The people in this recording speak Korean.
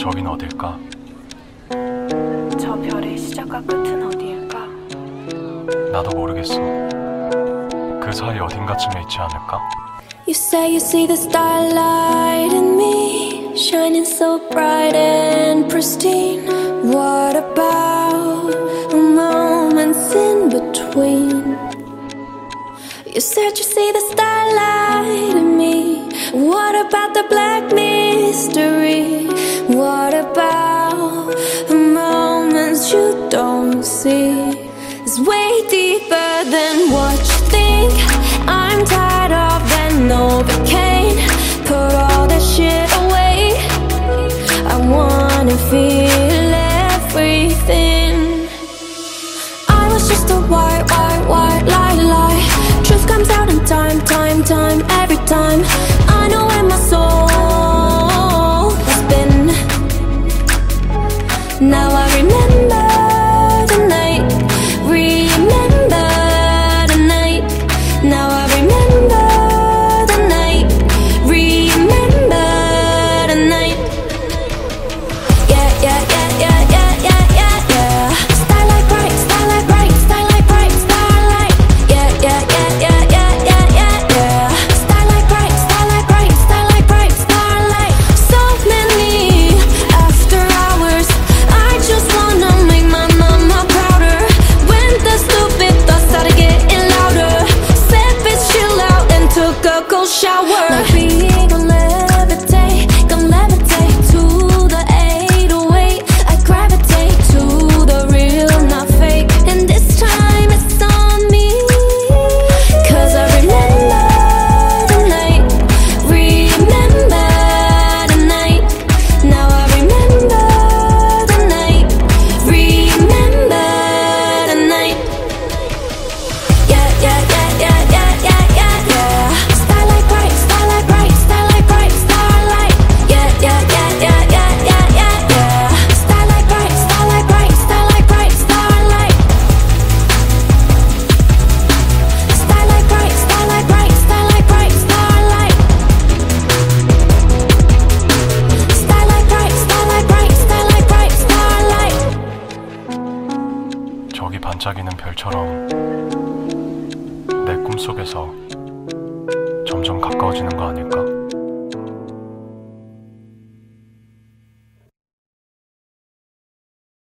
저긴 어딜까? 저 별의 시작과 끝은 어디일까? 나도 모르겠어. 그 사이 어딘가쯤에 있지 않을까? You say you see the starlight in me, shining so bright and pristine. What about the moments in between? You said you see the starlight than what you think. I'm tired of that Novocaine. Put all that shit away. I wanna feel everything. I was just a white, white, white lie, lie. Truth comes out in time, time, time, every time. I know where my soul has been. Now I remember miracle shower. 반짝이는 별처럼 내 꿈속에서 점점 가까워지는 거 아닐까?